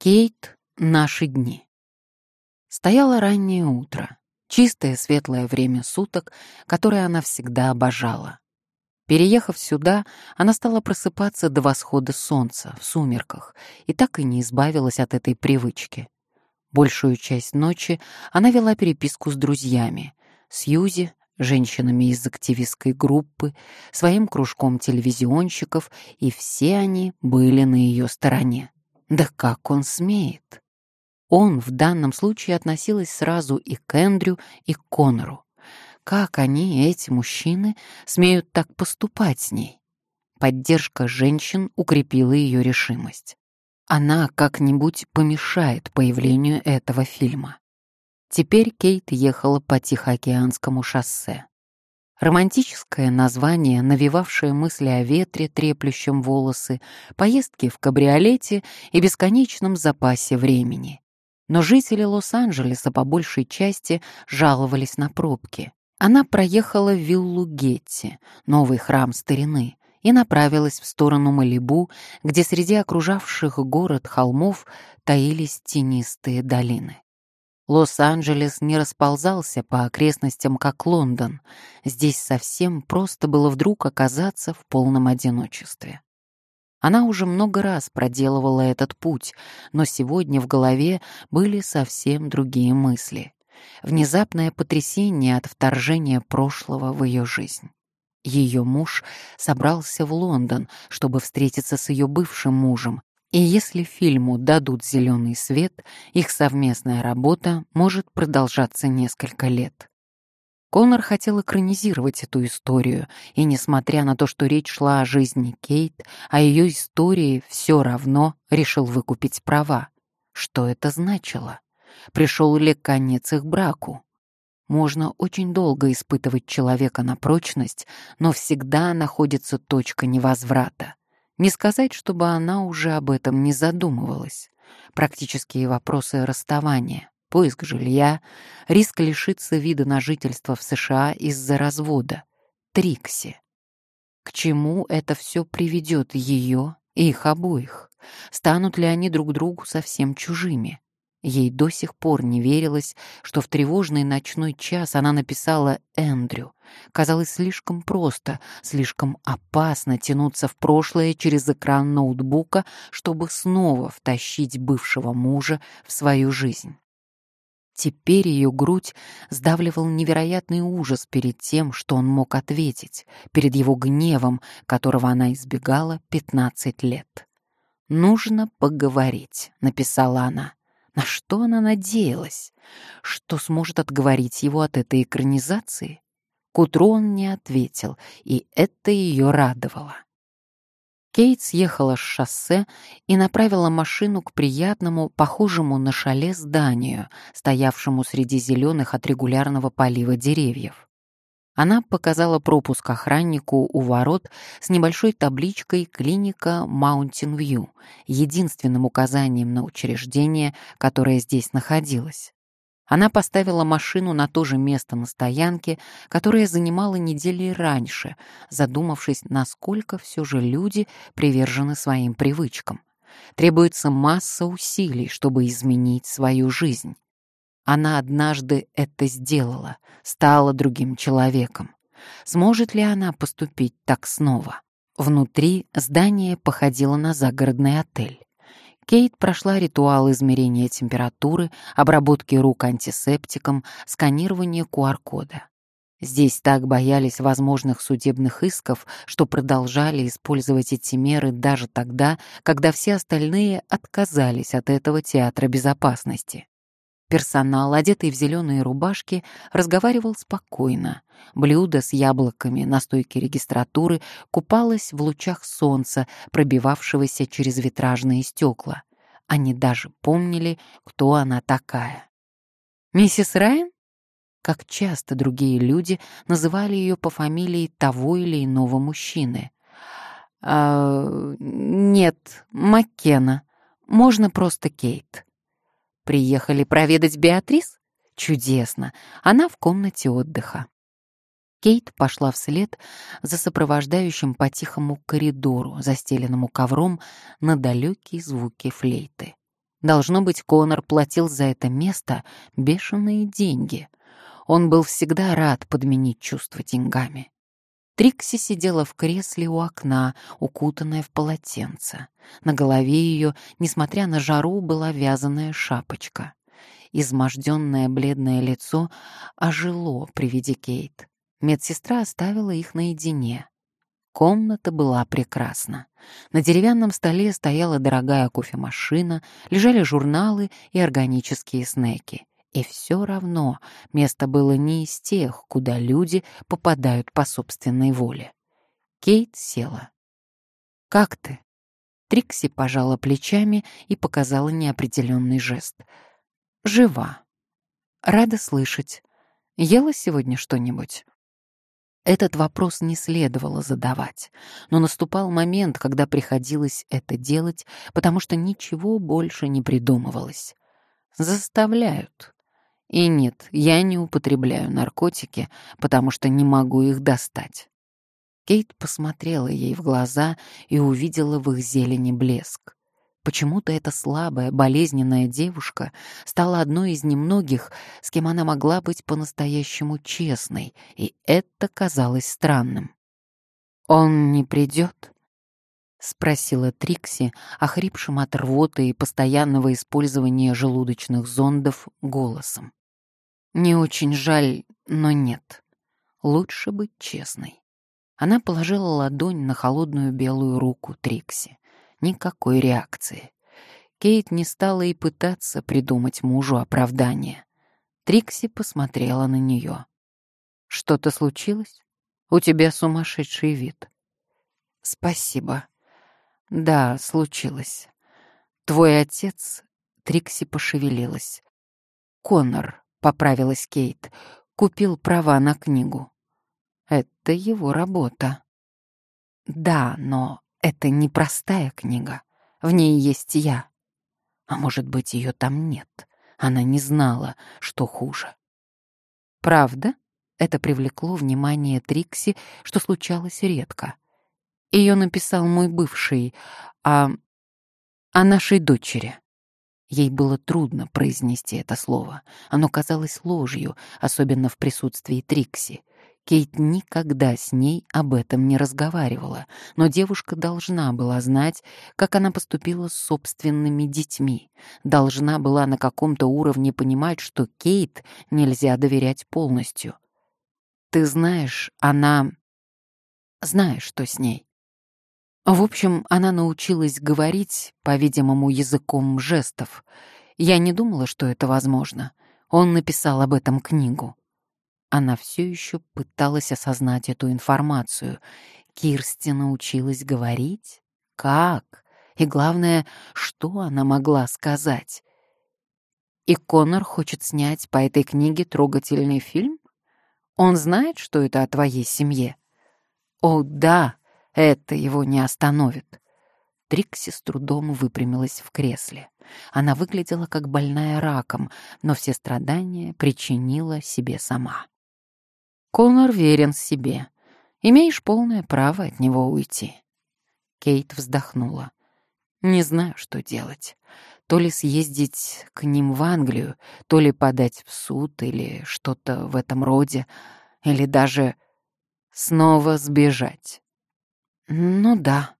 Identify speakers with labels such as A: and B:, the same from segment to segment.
A: Кейт «Наши дни». Стояло раннее утро, чистое светлое время суток, которое она всегда обожала. Переехав сюда, она стала просыпаться до восхода солнца, в сумерках, и так и не избавилась от этой привычки. Большую часть ночи она вела переписку с друзьями, с Юзи, женщинами из активистской группы, своим кружком телевизионщиков, и все они были на ее стороне. Да как он смеет? Он в данном случае относилась сразу и к Эндрю, и к Конору. Как они, эти мужчины, смеют так поступать с ней? Поддержка женщин укрепила ее решимость. Она как-нибудь помешает появлению этого фильма. Теперь Кейт ехала по Тихоокеанскому шоссе. Романтическое название, навевавшее мысли о ветре, треплющем волосы, поездке в кабриолете и бесконечном запасе времени. Но жители Лос-Анджелеса по большей части жаловались на пробки. Она проехала виллу Гетти, новый храм старины, и направилась в сторону Малибу, где среди окружавших город холмов таились тенистые долины. Лос-Анджелес не расползался по окрестностям, как Лондон. Здесь совсем просто было вдруг оказаться в полном одиночестве. Она уже много раз проделывала этот путь, но сегодня в голове были совсем другие мысли. Внезапное потрясение от вторжения прошлого в ее жизнь. Ее муж собрался в Лондон, чтобы встретиться с ее бывшим мужем, и если фильму дадут зеленый свет, их совместная работа может продолжаться несколько лет. Конор хотел экранизировать эту историю, и, несмотря на то, что речь шла о жизни Кейт, о ее истории все равно решил выкупить права. Что это значило? Пришел ли конец их браку? Можно очень долго испытывать человека на прочность, но всегда находится точка невозврата. Не сказать, чтобы она уже об этом не задумывалась. Практические вопросы расставания, поиск жилья, риск лишиться вида на жительство в США из-за развода, Трикси. К чему это все приведет ее и их обоих? Станут ли они друг другу совсем чужими? Ей до сих пор не верилось, что в тревожный ночной час она написала Эндрю. Казалось слишком просто, слишком опасно тянуться в прошлое через экран ноутбука, чтобы снова втащить бывшего мужа в свою жизнь. Теперь ее грудь сдавливал невероятный ужас перед тем, что он мог ответить, перед его гневом, которого она избегала 15 лет. «Нужно поговорить», — написала она. На что она надеялась? Что сможет отговорить его от этой экранизации? К утру он не ответил, и это ее радовало. Кейт съехала с шоссе и направила машину к приятному, похожему на шале зданию, стоявшему среди зеленых от регулярного полива деревьев. Она показала пропуск охраннику у ворот с небольшой табличкой «Клиника Маунтин Вью», единственным указанием на учреждение, которое здесь находилось. Она поставила машину на то же место на стоянке, которое занимала недели раньше, задумавшись, насколько все же люди привержены своим привычкам. Требуется масса усилий, чтобы изменить свою жизнь. Она однажды это сделала, стала другим человеком. Сможет ли она поступить так снова? Внутри здание походило на загородный отель. Кейт прошла ритуал измерения температуры, обработки рук антисептиком, сканирования QR-кода. Здесь так боялись возможных судебных исков, что продолжали использовать эти меры даже тогда, когда все остальные отказались от этого театра безопасности. Персонал, одетый в зеленые рубашки, разговаривал спокойно. Блюдо с яблоками на стойке регистратуры купалось в лучах солнца, пробивавшегося через витражные стекла. Они даже помнили, кто она такая. «Миссис Райан?» Как часто другие люди называли ее по фамилии того или иного мужчины. «А, «Нет, Маккена. Можно просто Кейт». Приехали проведать Беатрис? Чудесно. Она в комнате отдыха. Кейт пошла вслед за сопровождающим по тихому коридору, застеленному ковром на далекие звуки флейты. Должно быть, Конор платил за это место бешеные деньги. Он был всегда рад подменить чувства деньгами. Трикси сидела в кресле у окна, укутанная в полотенце. На голове ее, несмотря на жару, была вязаная шапочка. Изможденное бледное лицо ожило при виде Кейт. Медсестра оставила их наедине. Комната была прекрасна. На деревянном столе стояла дорогая кофемашина, лежали журналы и органические снеки. И все равно место было не из тех, куда люди попадают по собственной воле. Кейт села. «Как ты?» Трикси пожала плечами и показала неопределенный жест. «Жива. Рада слышать. Ела сегодня что-нибудь?» Этот вопрос не следовало задавать, но наступал момент, когда приходилось это делать, потому что ничего больше не придумывалось. Заставляют. И нет, я не употребляю наркотики, потому что не могу их достать. Кейт посмотрела ей в глаза и увидела в их зелени блеск. Почему-то эта слабая, болезненная девушка стала одной из немногих, с кем она могла быть по-настоящему честной, и это казалось странным. «Он не придет?» — спросила Трикси, охрипшим от рвоты и постоянного использования желудочных зондов голосом. «Не очень жаль, но нет. Лучше быть честной». Она положила ладонь на холодную белую руку Трикси. Никакой реакции. Кейт не стала и пытаться придумать мужу оправдание. Трикси посмотрела на нее. «Что-то случилось? У тебя сумасшедший вид». «Спасибо. Да, случилось. Твой отец...» Трикси пошевелилась. «Коннор», — поправилась Кейт, — «купил права на книгу». «Это его работа». «Да, но это непростая книга. В ней есть я. А может быть, ее там нет. Она не знала, что хуже. Правда? Это привлекло внимание Трикси, что случалось редко. Ее написал мой бывший о... о нашей дочери. Ей было трудно произнести это слово. Оно казалось ложью, особенно в присутствии Трикси. Кейт никогда с ней об этом не разговаривала, но девушка должна была знать, как она поступила с собственными детьми, должна была на каком-то уровне понимать, что Кейт нельзя доверять полностью. Ты знаешь, она... Знаешь, что с ней. В общем, она научилась говорить, по-видимому, языком жестов. Я не думала, что это возможно. Он написал об этом книгу. Она все еще пыталась осознать эту информацию. Кирсти научилась говорить? Как? И главное, что она могла сказать? И Конор хочет снять по этой книге трогательный фильм? Он знает, что это о твоей семье? О, да, это его не остановит. Трикси с трудом выпрямилась в кресле. Она выглядела как больная раком, но все страдания причинила себе сама. Конор верен себе. Имеешь полное право от него уйти. Кейт вздохнула. Не знаю, что делать. То ли съездить к ним в Англию, то ли подать в суд или что-то в этом роде, или даже снова сбежать. Ну да,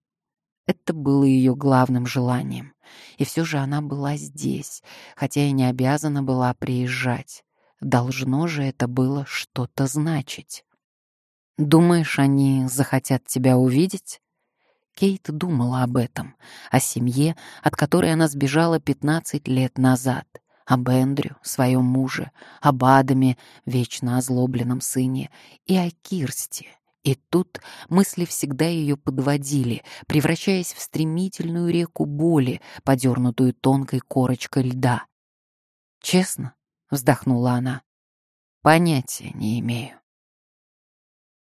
A: это было ее главным желанием. И все же она была здесь, хотя и не обязана была приезжать. Должно же это было что-то значить. Думаешь, они захотят тебя увидеть? Кейт думала об этом, о семье, от которой она сбежала 15 лет назад, об Эндрю, своем муже, об Адаме, вечно озлобленном сыне, и о Кирсте. И тут мысли всегда ее подводили, превращаясь в стремительную реку боли, подернутую тонкой корочкой льда. Честно, — вздохнула она. «Понятия не имею».